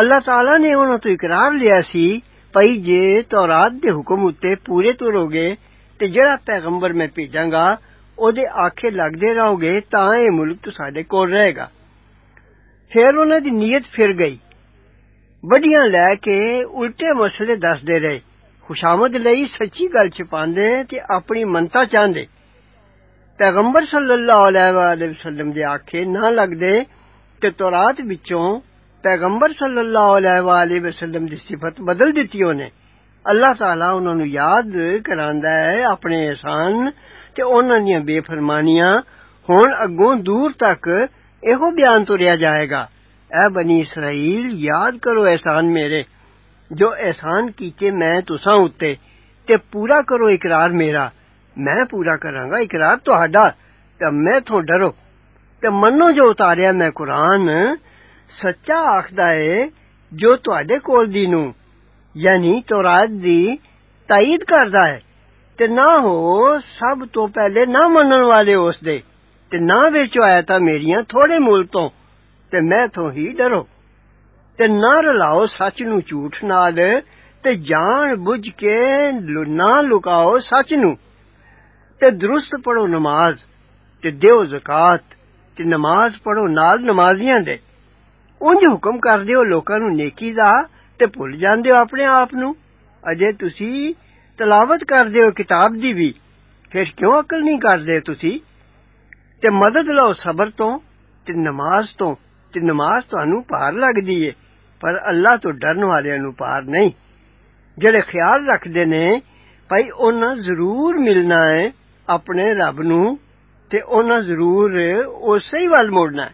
اللہ تعالی نے انہوں تو اقرار لیا سی، پئی جے تورات دے حکم اتے پورے تروگے تے جڑا پیغمبر میں بھیجاں گا اودے آکھے لگدے رہو گے تاں اے ملک تو ساڈے کول رہے گا۔ پھر انہاں دی نیت پھر گئی۔ وڈیاں لے کے الٹے مسئلے دس دے رہے خوشامد لئی سچی گل چھپاندے تے اپنی منتا چاندے۔ پیغمبر صلی اللہ علیہ وآلہ وسلم دے آکھے نہ لگدے تے تورات وچوں پیغمبر صلی اللہ علیہ وآلہ وسلم دی صفت بدل دیتی اونے اللہ تعالیٰ انہوں نے یاد کراندا ہے اپنے احسان تے انہوں نے بے فرمانیاں ہون اگوں دور تک ایہو بیان تو ریا جائے گا۔ اے بنی اسرائیل، یاد کرو احسان میرے۔ جو احسان کیتے میں تساں اتے تے پورا کرو اقرار میرا۔ میں پورا کراں گا اقرار تہاڈا۔ تے میں تھوں ڈرو۔ تے منو جو اتاریا میں قرآن ਸੱਚਾ ਆਖਦਾ ਏ ਜੋ ਤੁਹਾਡੇ ਕੋਲ ਦੀ ਨੂੰ ਯਾਨੀ ਤੌਰਾਤ ਦੀ ਤਾਇਦ ਕਰਦਾ ਹੈ ਤੇ ਨਾ ਹੋ ਸਭ ਤੋਂ ਪਹਿਲੇ ਨਾ ਮੰਨਣ ਵਾਲੇ ਉਸ ਦੇ ਤੇ ਨਾ ਵਿੱਚ ਆਇਤਾਂ ਮੇਰੀਆਂ ਥੋੜੇ ਮੁੱਲ ਤੋਂ ਤੇ ਮੈਂ ਤੋਂ ਹੀ ਡਰੋ ਤੇ ਨਾ ਰਲਾਓ ਸੱਚ ਨੂੰ ਝੂਠ ਨਾਲ ਤੇ ਜਾਣ ਬੁੱਝ ਕੇ ਨਾ ਲੁਕਾਓ ਸੱਚ ਨੂੰ ਤੇ ਦਰੁਸਤ ਪੜੋ ਨਮਾਜ਼ ਤੇ ਦਿਓ ਜ਼ਕਾਤ ਤੇ ਨਮਾਜ਼ ਪੜੋ ਨਾਲ ਨਮਾਜ਼ੀਆਂ ਦੇ ਉਂਝ ਹੁਕਮ ਕਰਦੇ ਹੋ ਲੋਕਾਂ ਨੂੰ ਨੇਕੀ ਦਾ ਤੇ ਭੁੱਲ ਜਾਂਦੇ ਹੋ ਆਪਣੇ ਆਪ ਨੂੰ ਅਜੇ ਤੁਸੀਂ ਤਲਾਵਤ ਕਰਦੇ ਹੋ ਕਿਤਾਬ ਦੀ ਵੀ ਫਿਰ ਕਿਉਂ ਅਕਲ ਨਹੀਂ ਕਰਦੇ ਤੁਸੀਂ ਤੇ ਮਦਦ ਲਓ ਸਬਰ ਤੋਂ ਤੇ ਨਮਾਜ਼ ਤੋਂ ਤੇ ਨਮਾਜ਼ ਤੁਹਾਨੂੰ ਭਾਰ ਲੱਗਦੀ ਏ ਪਰ ਅੱਲਾ ਤੋਂ ਡਰਨ ਵਾਲਿਆਂ ਨੂੰ ਪਾਰ ਨਹੀਂ ਜਿਹੜੇ ਖਿਆਲ ਰੱਖਦੇ ਨੇ ਭਾਈ ਉਹਨਾਂ ਜ਼ਰੂਰ ਮਿਲਣਾ ਹੈ ਆਪਣੇ ਰੱਬ ਨੂੰ ਤੇ ਉਹਨਾਂ ਜ਼ਰੂਰ ਉਸੇ ਹੀ ਵੱਲ ਮੁੜਨਾ ਹੈ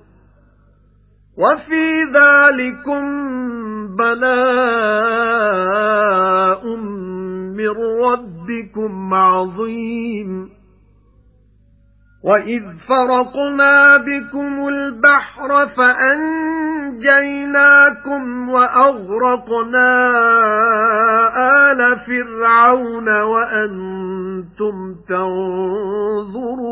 وَفِي ذَلِكُمْ بَلَاءٌ مِّن رَّبِّكُمْ عَظِيمٌ. وَإِذْ فَرَقْنَا بِكُمُ الْبَحْرَ فَأَنجَيْنَاكُمْ وَأَغْرَقْنَا آلَ فِرْعَوْنَ وَأَنتُمْ تَنظُرُونَ.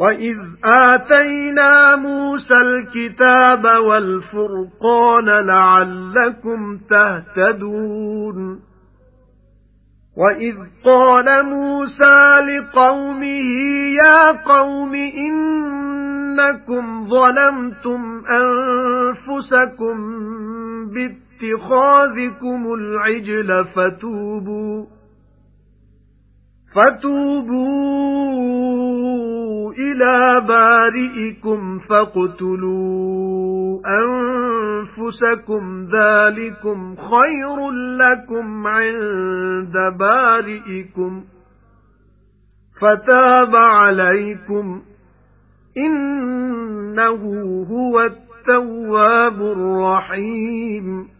وَإِذْ آتَيْنَا مُوسَى الْكِتَابَ وَالْفُرْقَانَ لَعَلَّكُمْ تَهْتَدُونَ وَإِذْ قَالَ مُوسَى لِقَوْمِهِ يَا قَوْمِ إِنَّكُمْ ظَلَمْتُمْ أَنفُسَكُمْ بِاتِّخَاذِكُمُ الْعِجْلَ فَتُوبُوا فَتُوبُوا إِلَى بَارِئِكُمْ فَاقْتُلُوا أَنفُسَكُمْ. ذَلِكُمْ خَيْرٌ لَّكُمْ عِندَ بَارِئِكُمْ. فَتَابَ عَلَيْكُمْ. إِنَّهُ هُوَ التَّوَّابُ الرَّحِيمُ.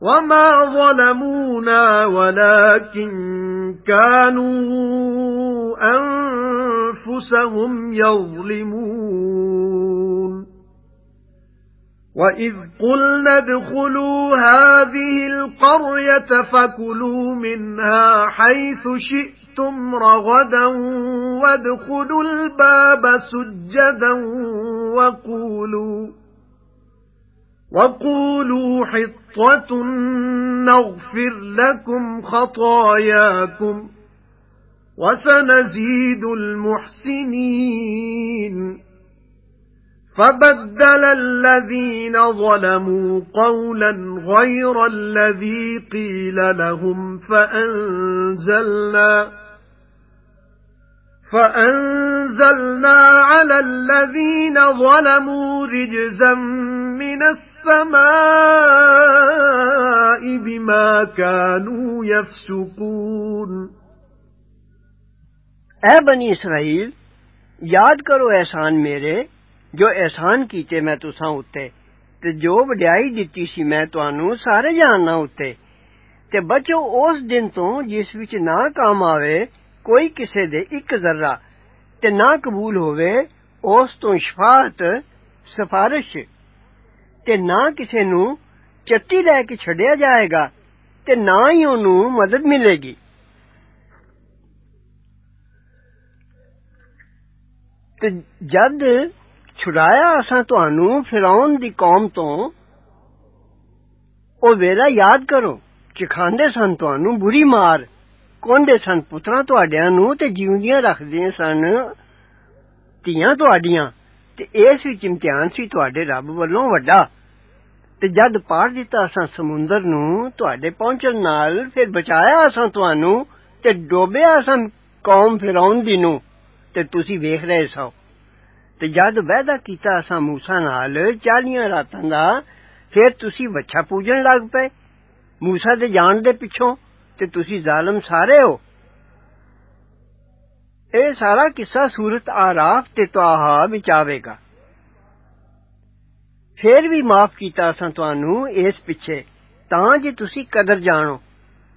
وَمَا ظَلَمُونَا وَلَكِن كَانُوا أَنفُسَهُمْ يَظْلِمُونَ وَإِذْ قُلْنَا ادْخُلُوا هَذِهِ الْقَرْيَةَ فَكُلُوا مِنْهَا حَيْثُ شِئْتُمْ رَغَدًا وَادْخُلُوا الْبَابَ سُجَّدًا وَقُولُوا وَقُولُوا حِطَّةٌ نَغْفِرْ لَكُمْ خَطَايَاكُمْ وَسَنَزِيدُ الْمُحْسِنِينَ. فَبَدَّلَ الَّذِينَ ظَلَمُوا قَوْلًا غَيْرَ الَّذِي قِيلَ لَهُمْ فَأَنزَلْنَا وَأَنزَلْنَا عَلَى الَّذِينَ ظَلَمُوا رِجْزًا مِنَ السَّمَاءِ بِمَا كَانُوا يَفْسُقُونَ. اے بنی اسرائیل یاد کرو احسان میرے جو احسان کیتے میں تساں اُتے تے جو وڈیائی دتی سی میں تانوں سارے جہاناں اُتے تے بچو اس دن تو جس وچ نہ کام آوے ਕੋਈ ਕਿਸੇ ਦੇ ਇੱਕ ਜ਼ਰਾ ਤੇ ਨਾ ਕਬੂਲ ਹੋਵੇ ਉਸ ਤੋਂ ਸ਼ਫਾਅਤ ਸਿਫਾਰਿਸ਼ ਤੇ ਨਾ ਕਿਸੇ ਨੂੰ ਚੱਟੀ ਲੈ ਕੇ ਛੱਡਿਆ ਜਾਏਗਾ ਤੇ ਨਾ ਹੀ ਉਹਨੂੰ ਮਦਦ ਮਿਲੇਗੀ ਤੇ ਜਦ ਛੁਡਾਇਆ ਅਸਾਂ ਤੁਹਾਨੂੰ ਫਿਰੌਨ ਦੀ ਕੌਮ ਤੋਂ ਉਹ ਵੇਲਾ ਯਾਦ ਕਰੋ ਚਖਾਂਦੇ ਸਨ ਤੁਹਾਨੂੰ ਬੁਰੀ ਮਾਰ ਕੋਂਦੇ ਸਨ ਪੁੱਤਰਾਂ ਤੁਹਾਡਿਆਂ ਨੂੰ ਤੇ ਜਿਉਂਦੀਆਂ ਰੱਖਦੇ ਸਨ ਧੀਆਂ ਤੁਹਾਡੀਆਂ ਤੇ ਇਸ ਵਿੱਚ ਇਮਤਿਹਾਨ ਸੀ ਤੁਹਾਡੇ ਰੱਬ ਵੱਲੋਂ ਵੱਡਾ ਤੇ ਜਦ ਪਾਰ ਦਿੱਤਾ ਅਸਾਂ ਸਮੁੰਦਰ ਨੂੰ ਤੁਹਾਡੇ ਪਹੁੰਚਣ ਨਾਲ ਫਿਰ ਬਚਾਇਆ ਅਸਾਂ ਤੁਹਾਨੂੰ ਤੇ ਡੋਬਿਆ ਅਸਾਂ ਕੌਮ ਫਿਰੌਨ ਦੀ ਨੂੰ ਤੇ ਤੁਸੀਂ ਵੇਖ ਰਹੇ ਸੋ ਤੇ ਜਦ ਵਾਅਦਾ ਕੀਤਾ ਅਸਾਂ موسی ਨਾਲ 40 ਰਾਤਾਂ ਦਾ ਫਿਰ ਤੁਸੀਂ ਵੱਛਾ ਪੂਜਣ ਲੱਗ ਪਏ موسی ਦੇ ਜਾਣ ਦੇ ਪਿੱਛੋਂ ਤੇ ਤੁਸੀਂ ਜ਼ਾਲਮ ਸਾਰੇ ਹੋ ਇਹ ਸਾਰਾ ਕਿੱਸਾ ਸੂਰਤ ਆਰਾਫ ਤੇ ਤਾਹਾ ਵਿੱਚ ਆਵੇਗਾ ਫਿਰ ਵੀ ਮਾਫ ਕੀਤਾ ਅਸਾਂ ਤੁਹਾਨੂੰ ਇਸ ਪਿੱਛੇ ਤਾਂ ਜੇ ਤੁਸੀਂ ਕਦਰ ਜਾਣੋ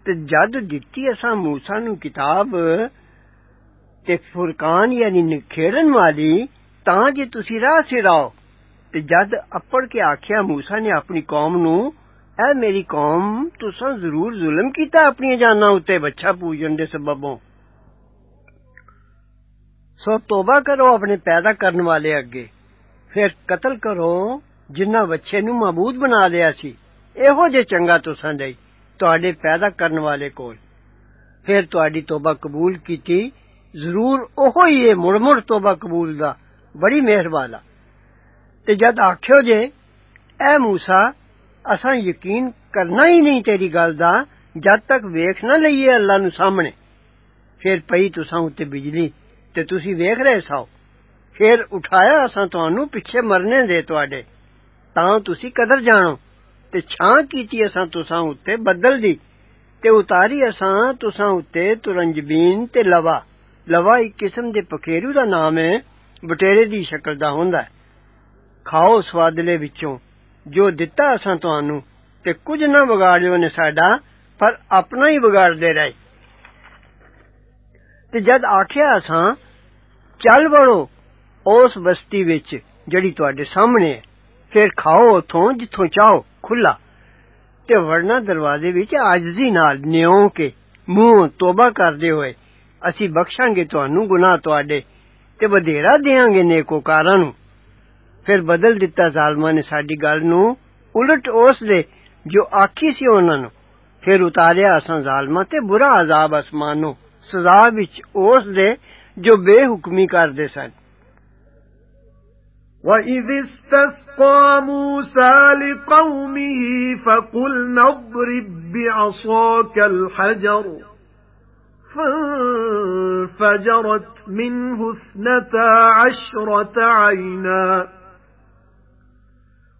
ਤੇ ਜਦ ਦਿੱਤੀ ਅਸਾਂ موسی ਨੂੰ ਕਿਤਾਬ ਤੇ ਫੁਰਕਾਨ ਯਾਨੀ ਨਿਖੇੜਨ ਵਾਲੀ ਤਾਂ ਜੇ ਤੁਸੀਂ ਰਾਹ ਸਿਰ ਆਓ ਤੇ ਜਦ ਅੱਪੜ ਕੇ ਆਖਿਆ موسی ਨੇ ਆਪਣੀ ਕੌਮ ਨੂੰ ਐ ਮੇਰੀ ਕੌਮ ਤੁਸੀਂ ਜ਼ਰੂਰ ਜ਼ੁਲਮ ਕੀਤਾ ਆਪਣੀਆਂ ਜਾਨਾਂ ਉੱਤੇ ਬੱਚਾ ਪੂਜਣ ਦੇ ਸਬਬੋਂ ਸੋ ਤੋਬਾ ਕਰੋ ਆਪਣੇ ਪੈਦਾ ਕਰਨ ਵਾਲੇ ਅੱਗੇ ਫਿਰ ਕਤਲ ਕਰੋ ਜਿਨ੍ਹਾਂ ਬੱਚੇ ਨੂੰ ਮਬੂਦ ਬਣਾ ਲਿਆ ਸੀ ਇਹੋ ਜੇ ਚੰਗਾ ਤੁਸਾਂ ਲਈ ਤੁਹਾਡੇ ਪੈਦਾ ਕਰਨ ਵਾਲੇ ਕੋਲ ਫਿਰ ਤੁਹਾਡੀ ਤੋਬਾ ਕਬੂਲ ਕੀਤੀ ਜ਼ਰੂਰ ਉਹੋ ਹੀ ਹੈ ਮੁੜ ਮੁੜ ਤੋਬਾ ਕਬੂਲ ਦਾ ਬੜੀ ਮਿਹਰਬਾਨਾ ਤੇ ਜਦ ਆਖਿਓ ਜੇ ਐ موسی ਅਸਾਂ ਯਕੀਨ ਕਰਨਾ ਹੀ ਨਹੀਂ ਤੇਰੀ ਗੱਲ ਦਾ ਜਦ ਤੱਕ ਵੇਖ ਨਾ ਲਈਏ ਅੱਲਾ ਨੂੰ ਸਾਹਮਣੇ ਫਿਰ ਪਈ ਤੁਸਾਂ ਉੱਤੇ ਬਿਜਲੀ ਤੇ ਤੁਸੀਂ ਵੇਖ ਰਹੇ ਸੋ ਫਿਰ ਉਠਾਇਆ ਅਸਾਂ ਤੁਹਾਨੂੰ ਪਿੱਛੇ ਮਰਨੇ ਦੇ ਤੁਹਾਡੇ ਤਾਂ ਤੁਸੀਂ ਕਦਰ ਜਾਣੋ ਤੇ ਛਾਂ ਕੀਤੀ ਅਸਾਂ ਤੁਸਾਂ ਉੱਤੇ ਬੱਦਲ ਦੀ ਤੇ ਉਤਾਰੀ ਅਸਾਂ ਤੁਸਾਂ ਉੱਤੇ ਤੁਰੰਜਬੀਨ ਤੇ ਲਵਾ ਲਵਾ ਇੱਕ ਕਿਸਮ ਦੇ ਪਖੇਰੂ ਦਾ ਨਾਮ ਹੈ ਬਟੇਰੇ ਦੀ ਸ਼ਕਲ ਦਾ ਹੁੰਦਾ ਹੈ ਖਾਓ ਸਵਾਦਲੇ ਵਿੱਚੋਂ ਜੋ ਦਿੱਤਾ ਅਸਾਂ ਤੁਹਾਨੂੰ ਤੇ ਕੁਝ ਨਾ ਵਿਗਾੜਿਓ ਨੇ ਸਾਡਾ ਪਰ ਆਪਣਾ ਹੀ ਵਿਗਾੜਦੇ ਰਹੇ ਤੇ ਜਦ ਆਖਿਆ ਅਸਾਂ ਚੱਲ ਵੜੋ ਉਸ ਬਸਤੀ ਵਿੱਚ ਜਿਹੜੀ ਤੁਹਾਡੇ ਸਾਹਮਣੇ ਹੈ ਫਿਰ ਖਾਓ ਉਥੋਂ ਜਿੱਥੋਂ ਚਾਹੋ ਖੁੱਲਾ ਤੇ ਵੜਨਾ ਦਰਵਾਜ਼ੇ ਵਿੱਚ ਆਜਜ਼ੀ ਨਾਲ ਨਿਉ ਕੇ ਮੂੰਹ ਤੋਬਾ ਕਰਦੇ ਹੋਏ ਅਸੀਂ ਬਖਸ਼ਾਂਗੇ ਤੁਹਾਨੂੰ ਗੁਨਾਹ ਤੁਹਾਡੇ ਤੇ ਵਧੇਰਾ ਦੇਾਂਗੇ ਨੇਕੋਕਾਰਾਂ ਨੂੰ ਫਿਰ ਬਦਲ ਦਿੱਤਾ ਜ਼ਾਲਮਾਂ ਨੇ ਸਾਡੀ ਗੱਲ ਨੂੰ ਉਲਟ ਉਸ ਦੇ ਜੋ ਆਖੀ ਸੀ ਉਹਨਾਂ ਨੂੰ ਫਿਰ ਉਤਾਰਿਆ ਅਸਾਂ ਜ਼ਾਲਮਾਂ ਤੇ ਬੁਰਾ ਅਜ਼ਾਬ ਅਸਮਾਨੋਂ ਸਜ਼ਾ ਵਿੱਚ ਉਸ ਦੇ ਜੋ ਬੇਹੁਕਮੀ ਕਰਦੇ ਸਨ وَإِذِ اسْتَسْقَى مُوسَى لِقَوْمِهِ فَقُلْنَا اضْرِب بِّعَصَاكَ الْحَجَرَ فَانفَجَرَتْ مِنْهُ اثْنَتَا عَشْرَةَ عَيْنًا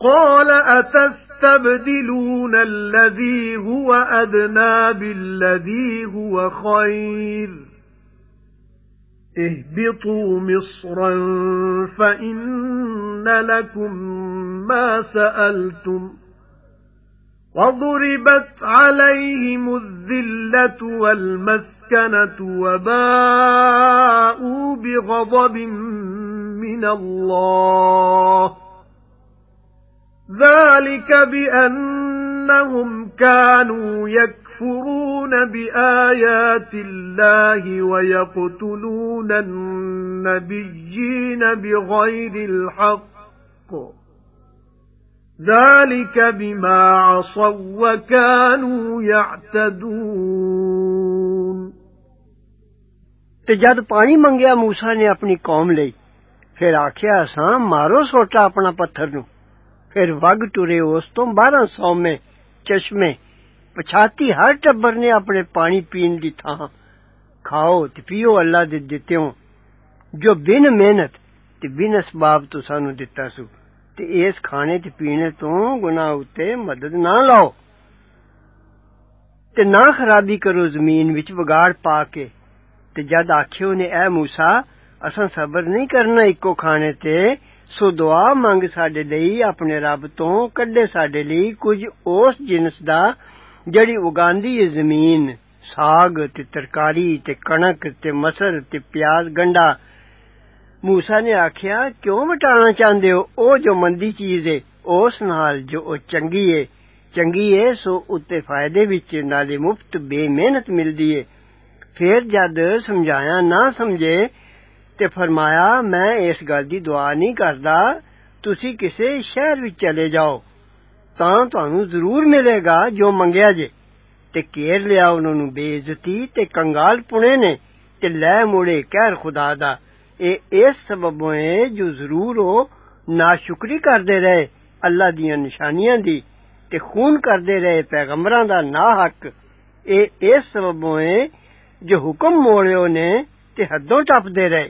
قَالَ أَتَسْتَبْدِلُونَ الَّذِي هُوَ أَدْنَى بِالَّذِي هُوَ خَيْرٌ؟ اهْبِطُوا مِصْرًا فَإِنَّ لَكُم مَّا سَأَلْتُمْ وَضُرِبَتْ عَلَيْهِمُ الذِّلَّةُ وَالْمَسْكَنَةُ وَبَاءُوا بِغَضَبٍ مِّنَ اللَّهِ ذَلِكَ بِأَنَّهُمْ كَانُوا يَكْفُرُونَ بِآيَاتِ اللَّهِ وَيَقْتُلُونَ النَّبِيِّينَ بِغَيْرِ الْحَقِّ. ذَلِكَ بِمَا عَصَوا وَكَانُوا يَعْتَدُونَ. تے جد پانی منگیا موسی نے اپنی قوم لئی پھر آکھیا اساں مارو سوٹا اپنا پتھر نو ਫਿਰ ਵਗ ਟੁਰੇ ਉਸ ਤੋਂ 12 ਸੌਮੇ ਚਸ਼ਮੇ ਪਛਾਤੀ ਹਰ ਟੱਬਰ ਨੇ ਆਪਣੇ ਪਾਣੀ ਪੀਣ ਦੀ ਥਾਂ ਖਾਓ ਤੇ ਪੀਓ ਅੱਲਾ ਦੇ ਦਿੱਤਿਓਂ ਜੋ ਬਿਨ ਮਿਹਨਤ ਤੇ ਬਿਨ ਅਸਬਾਬ ਤੋਂ ਸਾਨੂੰ ਦਿੱਤਾ ਸੂ ਤੇ ਇਸ ਖਾਣੇ ਤੇ ਪੀਣੇ ਤੋਂ ਗੁਨਾਹ ਉਤੇ ਮਦਦ ਨਾ ਲਾਓ ਤੇ ਨਾ ਖਰਾਬੀ ਕਰੋ ਜ਼ਮੀਨ ਵਿੱਚ ਵਿਗਾੜ ਪਾ ਕੇ ਤੇ ਜਦ ਆਖਿਓ ਨੇ ਐ موسی ਅਸਾਂ ਸਬਰ ਨਹੀਂ ਕਰਨਾ ਇੱਕੋ ਖਾਣੇ ਤੇ ਸੋ ਦੁਆ ਮੰਗ ਸਾਡੇ ਲਈ ਆਪਣੇ ਰੱਬ ਤੋਂ ਕੱਢੇ ਸਾਡੇ ਲਈ ਕੁਝ ਉਸ ਜਿਨਸ ਦਾ ਜਿਹੜੀ ਉਗਾਂਦੀ ਏ ਜ਼ਮੀਨ ਸਾਗ ਤੇ ਤਰਕਾਰੀ ਤੇ ਕਣਕ ਤੇ ਮਸਰ ਤੇ ਪਿਆਜ਼ ਗੰਡਾ موسی ਨੇ ਆਖਿਆ ਕਿਉਂ ਮਟਾਣਾ ਚਾਹੁੰਦੇ ਹੋ ਉਹ ਜੋ ਮੰਦੀ ਚੀਜ਼ ਏ ਉਸ ਨਾਲ ਜੋ ਉਹ ਚੰਗੀ ਏ ਚੰਗੀ ਏ ਸੋ ਉੱਤੇ ਫਾਇਦੇ ਵਿੱਚ ਨਾਲੇ ਮੁਫਤ ਬੇਮਿਹਨਤ ਮਿਲਦੀ ਏ ਫਿਰ ਜਦ ਸਮਝਾਇਆ ਨਾ ਸਮਝੇ تے فرمایا، میں اس گل دی دعا نہیں کردا، تسی کسے شہر وچ چلے جاؤ، تاں تانوں ضرور ملے گا جو منگیا جے۔ تے کیر لیا انہاں نوں بے عزتی تے کنگال پنے نے، تے لے موڑے کہر خدا دا۔ اے اس سبب ہوئے جو ضرور ہو، ناشکری کردے رہے اللہ دیاں نشانیاں دی، تے خون کردے رہے پیغمبراں دا نا حق اے اس سبب ہوئے جو حکم موڑیو نے تے حدوں ٹپدے رہے۔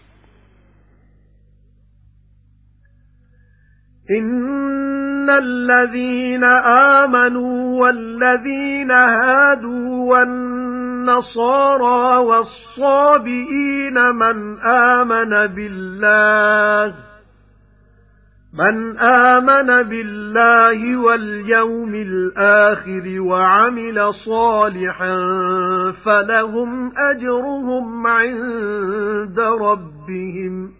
إِنَّ الَّذِينَ آمَنُوا وَالَّذِينَ هَادُوا وَالنَّصَارَى وَالصَّابِئِينَ مَنْ آمَنَ بِاللَّهِ مَنْ آمَنَ بِاللَّهِ وَالْيَوْمِ الْآخِرِ وَعَمِلَ صَالِحًا فَلَهُمْ أَجْرُهُمْ عِندَ رَبِّهِمْ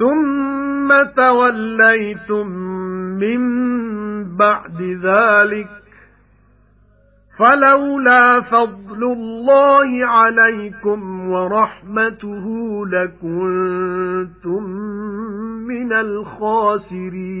ثُمَّ تَوَلَّيْتُمْ مِنْ بَعْدِ ذَلِكَ فَلَوْلَا فَضْلُ اللَّهِ عَلَيْكُمْ وَرَحْمَتُهُ لَكُنْتُمْ مِنَ الْخَاسِرِينَ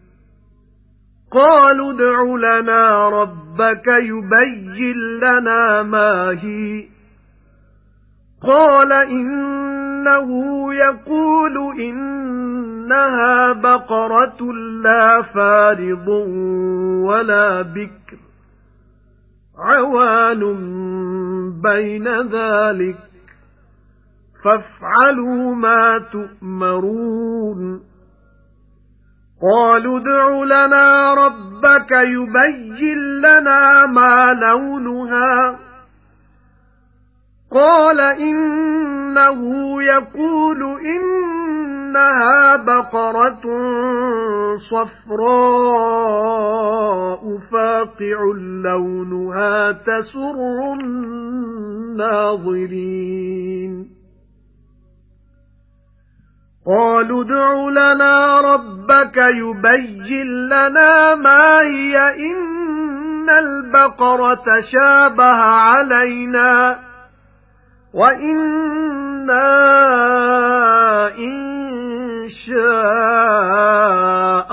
قَالُوا ادْعُ لَنَا رَبَّكَ يُبَيِّن لَّنَا مَا هِيَ. قَالَ إِنَّهُ يَقُولُ إِنَّهَا بَقَرَةٌ لَّا فَارِضٌ وَلَا بِكْرٌ عَوَانٌ بَيْنَ ذَلِكَ فَافْعَلُوا مَا تُؤْمَرُونَ. قَالُوا ادْعُ لَنَا رَبَّكَ يُبَيِّن لَّنَا مَا لَوْنُهَا. قَالَ إِنَّهُ يَقُولُ إِنَّهَا بَقَرَةٌ صَفْرَاءُ فَاقِعٌ لَّوْنُهَا تَسُرُّ النَّاظِرِينَ. قَالُوا ادْعُ لَنَا رَبَّكَ يُبَيِّن لَّنَا مَا هِيَ إِنَّ الْبَقَرَةَ شَابَهَ عَلَيْنَا وَإِنَّا إِن شَاءَ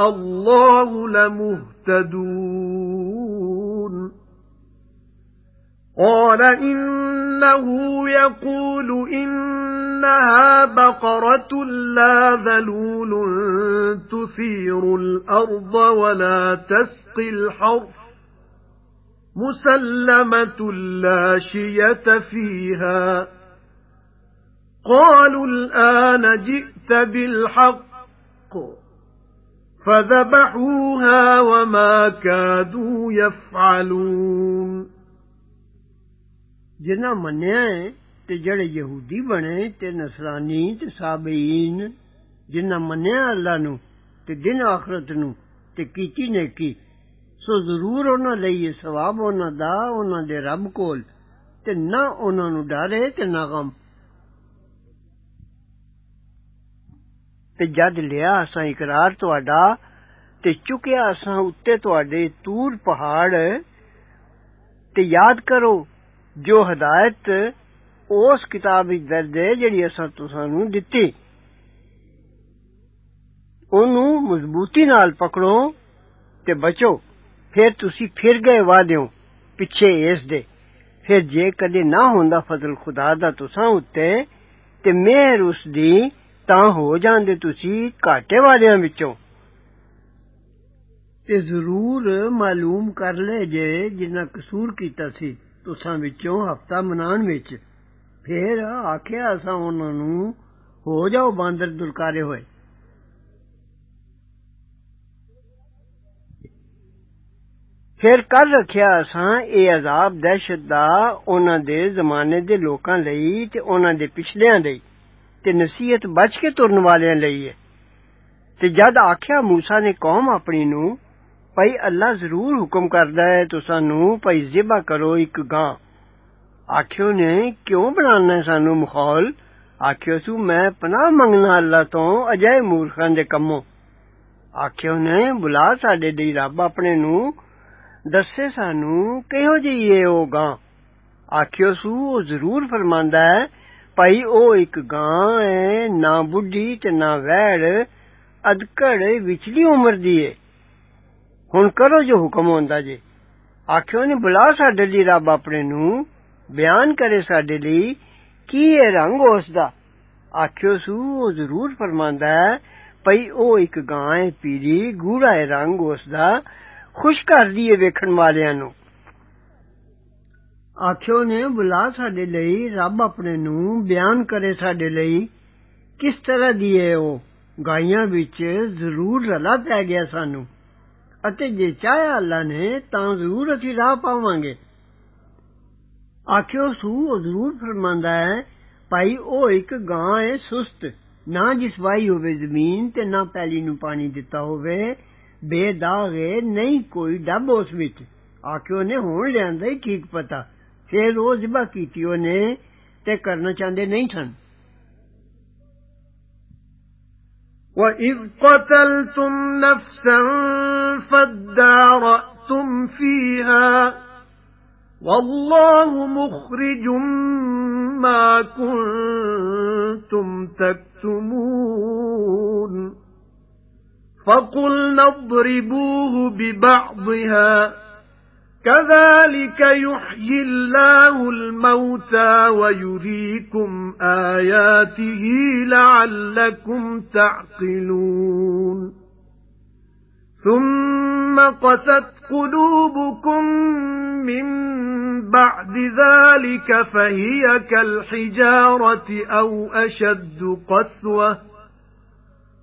اللَّهُ لَمُهْتَدُونَ قَالَ إِنَّهُ يَقُولُ إِنَّهَا بَقَرَةٌ لَّا ذَلُولٌ تُثِيرُ الْأَرْضَ وَلَا تَسْقِي الْحَرْثَ مُسَلَّمَةٌ لَّا شِيَةَ فِيهَا. قَالُوا الْآنَ جِئْتَ بِالْحَقِّ فَذَبَحُوهَا وَمَا كَادُوا يَفْعَلُونَ. ਜਿਨ੍ਹਾਂ ਮੰਨਿਆ ਹੈ ਤੇ ਜਿਹੜੇ ਯਹੂਦੀ ਬਣੇ ਤੇ ਨਸਰਾਨੀ ਤੇ ਸਾਬੀਨ ਜਿਨ੍ਹਾਂ ਮੰਨਿਆ ਅੱਲਾ ਨੂੰ ਤੇ ਦਿਨ ਆਖਰਤ ਨੂੰ ਤੇ ਕੀਤੀ ਨੇਕੀ ਸੋ ਜ਼ਰੂਰ ਉਹਨਾਂ ਲਈ ਇਹ ਸਵਾਬ ਉਹਨਾਂ ਦਾ ਉਹਨਾਂ ਦੇ ਰੱਬ ਕੋਲ ਤੇ ਨਾ ਉਹਨਾਂ ਨੂੰ ਡਰੇ ਤੇ ਨਾ ਗਮ ਤੇ ਜਦ ਲਿਆ ਅਸਾਂ ਇਕਰਾਰ ਤੁਹਾਡਾ ਤੇ ਚੁੱਕਿਆ ਅਸਾਂ ਉੱਤੇ ਤੁਹਾਡੇ ਤੂਰ ਪਹਾੜ ਤੇ ਯਾਦ ਕਰੋ جو ہدایت اس کتاب وچ درج ہے جڑی اساں تساں نوں دتی اونوں مضبوطی نال پکڑو تے بچو پھر تسی پھر گئے وعدےوں پیچھے اس دے پھر جے کدے نہ ہوندا فضل خدا دا تساں اُتے تے مہر اس دی تاں ہو جاندے تسی کاٹے وعدیاں وچوں تے ضرور معلوم کر لے جے جنہ قصور کیتا سی ਤੁਸਾਂ ਵਿੱਚੋਂ ਹਫਤਾ ਮਨਾਉਣ ਵਿੱਚ ਫਿਰ ਆਖਿਆ ਅਸਾਂ ਉਹਨਾਂ ਨੂੰ ਹੋ ਜਾਓ ਬਾਂਦਰ ਦੁਲਕਾਰੇ ਹੋਏ ਫਿਰ ਕਰ ਰੱਖਿਆ ਅਸਾਂ ਇਹ ਅਜ਼ਾਬ ਦਹਿਸ਼ਤ ਦਾ ਉਹਨਾਂ ਦੇ ਜ਼ਮਾਨੇ ਦੇ ਲੋਕਾਂ ਲਈ ਤੇ ਉਹਨਾਂ ਦੇ ਪਿਛਲਿਆਂ ਲਈ ਤੇ ਨਸੀਹਤ ਬਚ ਕੇ ਤੁਰਨ ਵਾਲਿਆਂ ਲਈ ਹੈ ਤੇ ਜਦ ਆਖਿਆ موسی ਨੇ ਕੌਮ ਆਪਣੀ ਨੂੰ پئی اللہ ضرور حکم کردا ہے تو سانو پئی ذبح کرو اک گاں آکھیو نے کیوں بنانا ہے سانو مخول آکھیو سو میں پناہ منگنا اللہ تو اجے مورخاں دے کموں آکھیو نے بلا ساڈے دی رب اپنے نو دسے سانو کہو جی اے او گاں آکھیو سو او ضرور فرماندا ہے پئی او اک گاں ہے نہ بڈھی تے نہ ویڑ ادکڑ وچلی عمر دی ہے ਹੁਣ ਕਰੋ ਜੋ ਹੁਕਮ ਹੁੰਦਾ ਜੇ ਆਖਿਓ ਨੇ ਬੁਲਾ ਸਾਡੇ ਲਈ ਰੱਬ ਆਪਣੇ ਨੂੰ ਬਿਆਨ ਕਰੇ ਸਾਡੇ ਲਈ ਕੀ ਹੈ ਰੰਗ ਉਸ ਦਾ ਆਖਿਓ ਸੂ ਉਹ ਜ਼ਰੂਰ ਫਰਮਾਂਦਾ ਹੈ ਪਈ ਉਹ ਇੱਕ ਗਾਂ ਹੈ ਪੀਲੀ ਗੂੜਾ ਹੈ ਰੰਗ ਉਸ ਦਾ ਖੁਸ਼ ਕਰਦੀ ਏ ਵੇਖਣ ਵਾਲਿਆਂ ਨੂੰ ਆਖਿਓ ਨੇ ਬੁਲਾ ਸਾਡੇ ਲਈ ਰੱਬ ਆਪਣੇ ਨੂੰ ਬਿਆਨ ਕਰੇ ਸਾਡੇ ਲਈ ਕਿਸ ਤਰ੍ਹਾਂ ਦੀ ਹੈ ਉਹ ਗਾਈਆਂ ਵਿੱਚ ਜ਼ਰੂਰ ਰਲਾ ਪੈ ਗਿਆ ਸਾਨੂੰ ਅਤੇ ਜੇ ਚਾਹਿਆ ਅੱਲਾ ਨੇ ਤਾਂ ਜ਼ਰੂਰ ਅਸੀਂ ਰਾਹ ਪਾਵਾਂਗੇ ਆਖਿਓ ਸੂ ਉਹ ਜ਼ਰੂਰ ਫਰਮਾਂਦਾ ਹੈ ਭਾਈ ਉਹ ਇੱਕ ਗਾਂ ਹੈ ਸੁਸਤ ਨਾ ਜਿਸ ਵਾਈ ਹੋਵੇ ਜ਼ਮੀਨ ਤੇ ਨਾ ਪੈਲੀ ਨੂੰ ਪਾਣੀ ਦਿੱਤਾ ਹੋਵੇ ਬੇਦਾਗ ਹੈ ਨਹੀਂ ਕੋਈ ਡੱਬ ਉਸ ਵਿੱਚ ਆਖਿਓ ਨੇ ਹੁਣ ਲਿਆਂਦਾ ਹੀ ਠੀਕ ਪਤਾ ਫਿਰ ਉਹ ਜ਼ਿਬਾ ਕੀਤੀ ਉਹਨੇ ਤੇ ਕਰਨਾ ਚਾਹੁੰਦੇ ਨਹੀਂ ਸਨ وَإِذْ قَتَلْتُمْ نَفْسًا فَادَّارَأْتُمْ فِيهَا وَاللَّهُ مُخْرِجٌ مَا كُنتُمْ تَكْتُمُونَ فَقُلْنَا اضْرِبُوهُ بِبَعْضِهَا كَذَلِكَ يُحْيِي اللَّهُ الْمَوْتَى وَيُرِيكُمْ آيَاتِهِ لَعَلَّكُمْ تَعْقِلُونَ. ثُمَّ قَسَتْ قُلُوبُكُمْ مِنْ بَعْدِ ذَلِكَ فَهِيَ كَالْحِجَارَةِ أَوْ أَشَدُّ قَسْوَةً.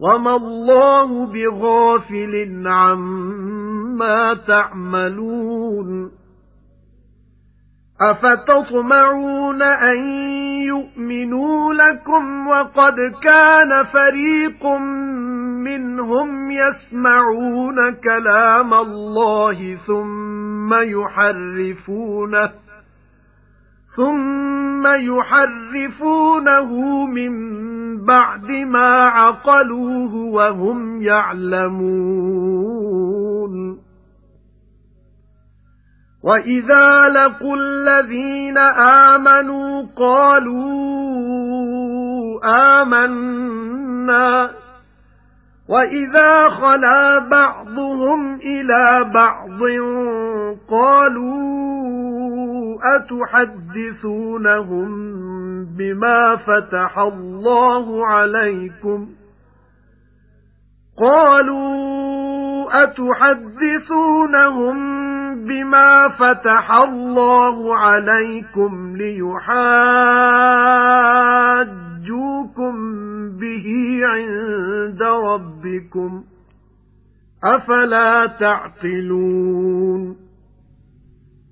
وَمَا اللَّهُ بِغَافِلٍ عَمَّا تَعْمَلُونَ أَفَتَطْمَعُونَ أَن يُؤْمِنُوا لَكُمْ وَقَدْ كَانَ فَرِيقٌ مِنْهُمْ يَسْمَعُونَ كَلَامَ اللَّهِ ثُمَّ يُحَرِّفُونَهُ ثُمَّ يُحَرِّفُونَهُ مِنْ بَعْدِ مَا عَقَلُوهُ وَهُمْ يَعْلَمُونَ وَإِذَا لَقُوا الَّذِينَ آمَنُوا قَالُوا آمَنَّا وَإِذَا خَلَا بَعْضُهُمْ إِلَى بَعْضٍ قَالُوا أَتُحَدِّثُونَهُم بِمَا فَتَحَ اللَّهُ عَلَيْكُمْ؟ قَالُوا أَتُحَدِّثُونَهُم بِمَا فَتَحَ اللَّهُ عَلَيْكُمْ لِيُحَاجُّوكُم بِهِ عِندَ رَبِّكُمْ؟ أَفَلَا تَعْقِلُونَ؟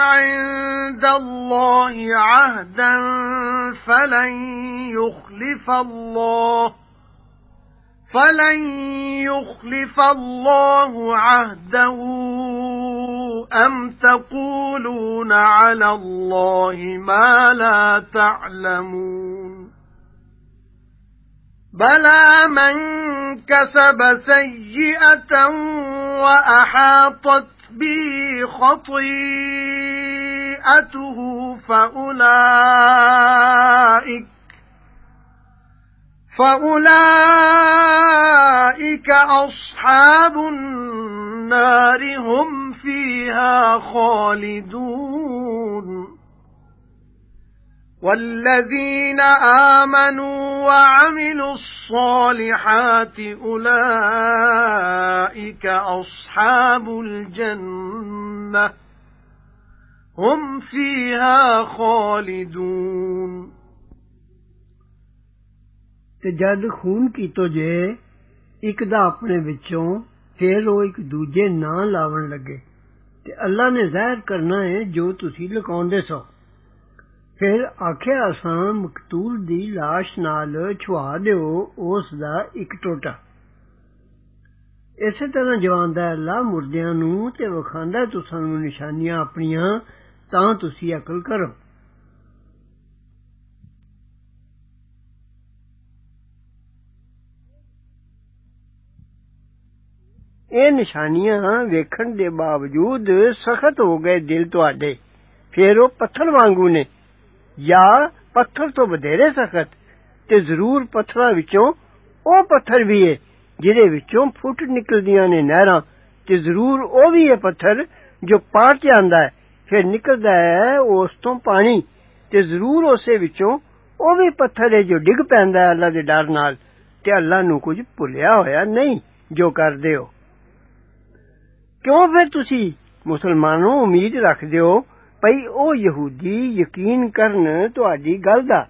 عِندَ اللَّهِ عَهْدًا فَلَن يُخْلِفَ اللَّهُ فَلَن يُخْلِفَ اللَّهُ عَهْدَهُ أَمْ تَقُولُونَ عَلَى اللَّهِ مَا لَا تَعْلَمُونَ بَلَى مَن كَسَبَ سَيِّئَةً وَأَحَاطَتْ بِهِ خَطِيئَتُهُ فَأُولَئِكَ فَأُولَئِكَ أَصْحَابُ النَّارِ هُمْ فِيهَا خَالِدُونَ وَالَّذِينَ آمَنُوا وَعَمِلُوا الصَّالِحَاتِ أُولَئِكَ أَصْحَابُ الْجَنَّةِ هُمْ فِيهَا خَالِدُونَ ਤੇ ਜਦ ਖੂਨ ਕੀਤੋ ਜੇ ਇੱਕ ਦਾ ਆਪਣੇ ਵਿੱਚੋਂ ਫਿਰ ਉਹ ਇੱਕ ਦੂਜੇ ਨਾਂ ਲਾਵਣ ਲੱਗੇ ਤੇ ਅੱਲਾ ਨੇ ਜ਼ਾਹਿਰ ਕਰਨਾ ਹੈ ਜੋ ਤੁਸੀਂ ਲੁਕਾਉਂਦੇ ਸੋ ਫਿਰ ਆਖਿਆ ਅਸਾਂ ਮਕਤੂਲ ਦੀ লাশ ਨਾਲ ਛੁਆ ਦਿਓ ਉਸ ਦਾ ਇੱਕ ਟੋਟਾ ਇਸੇ ਤਰ੍ਹਾਂ ਜਵਾਨਦਾ ਅੱਲਾ ਮੁਰਦਿਆਂ ਨੂੰ ਤੇ ਵਿਖਾਂਦਾ ਤੁਸਾਂ ਨੂੰ ਨਿਸ਼ਾਨੀਆਂ ਆਪਣੀਆਂ ਤਾਂ ਤੁਸੀਂ ਅਕਲ ਕਰੋ ਇਹ ਨਿਸ਼ਾਨੀਆਂ ਵੇਖਣ ਦੇ ਬਾਵਜੂਦ ਸਖਤ ਹੋ ਗਏ ਦਿਲ ਤੁਹਾਡੇ ਫਿਰ ਉਹ ਪੱਥਰ ਵਾਂਗੂ ਨੇ یا پتھر تو بدھیرے سخت تے ضرور پتھراں وچوں أو پتھر بھی اے جہدے وچوں پھٹ نکلدیاں نے نہراں تے ضرور أو بھی اے پتھر جو پاٹ جاندا ہے پھر نکلدا ہے اس تو پانی تے ضرور اسے وچوں أو بھی پتھر ہے جو ڈگ پیندا ہے اللہ دے ڈر نال تے اللہ نو کچھ بھولیا ہویا نہیں جو کردے ہو۔ کیوں پھر تسی مسلمانوں امید رکھدے ہو ਭਈ ਉਹ ਯਹੂਦੀ ਯਕੀਨ ਕਰਨ ਤੁਹਾਡੀ ਗੱਲ ਦਾ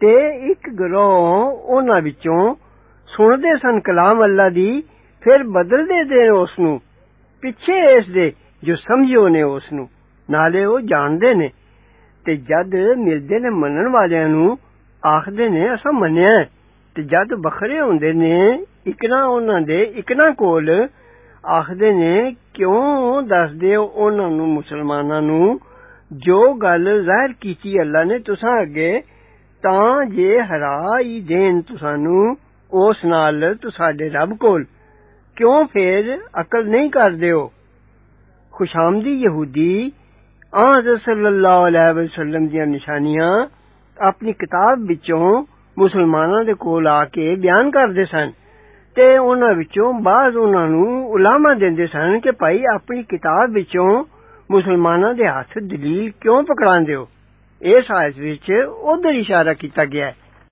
ਤੇ ਇੱਕ ਗਰੋਹ ਉਹਨਾਂ ਵਿੱਚੋਂ ਸੁਣਦੇ ਸਨ ਕਲਾਮ ਅੱਲਾ ਦੀ ਫਿਰ ਬਦਲਦੇ ਦੇ ਉਸ ਨੂੰ ਪਿੱਛੇ ਇਸ ਦੇ ਜੋ ਸਮਝਿਓ ਨੇ ਉਸ ਨੂੰ ਨਾਲੇ ਉਹ ਜਾਣਦੇ ਨੇ ਤੇ ਜਦ ਮਿਲਦੇ ਨੇ ਮੰਨਣ ਵਾਲਿਆਂ ਨੂੰ ਆਖਦੇ ਨੇ ਅਸਾਂ ਮੰਨਿਆ ਤੇ ਜਦ ਬਖਰੇ ਹੁੰਦੇ ਨੇ ਇਕਨਾ ਉਹਨਾਂ ਦੇ ਇਕਨਾ ਕੋਲ ਆਖਦੇ ਨੇ ਕਿਉਂ ਦੱਸਦੇ ਹੋ ਉਹਨਾਂ ਨੂੰ ਮੁਸਲਮਾਨਾਂ ਨੂੰ جو گل ظاہر کیتی اللہ نے تساں اگے تاں جے ہرا ہی دین تسانوں اس نال تو ساڈے رب کول کیوں پھر عقل نہیں کردے ہو خوشامدی یہودی آن حضرت صلی اللہ علیہ وسلم دیاں نشانیاں اپنی کتاب وچوں مسلماناں دے کول آ کے بیان کردے سن تے انہاں وچوں بعض انہاں نوں علماء دیندے سن کہ بھائی اپنی کتاب وچوں ਮੁਸਲਮਾਨਾਂ ਦੇ ਹੱਥ ਦਲੀਲ ਕਿਉਂ ਪਕੜਾਉਂਦੇ ਹੋ ਇਸ ਆਇਤ ਵਿੱਚ ਉਧਰ ਇਸ਼ਾਰਾ ਕੀਤਾ ਗਿਆ ਹੈ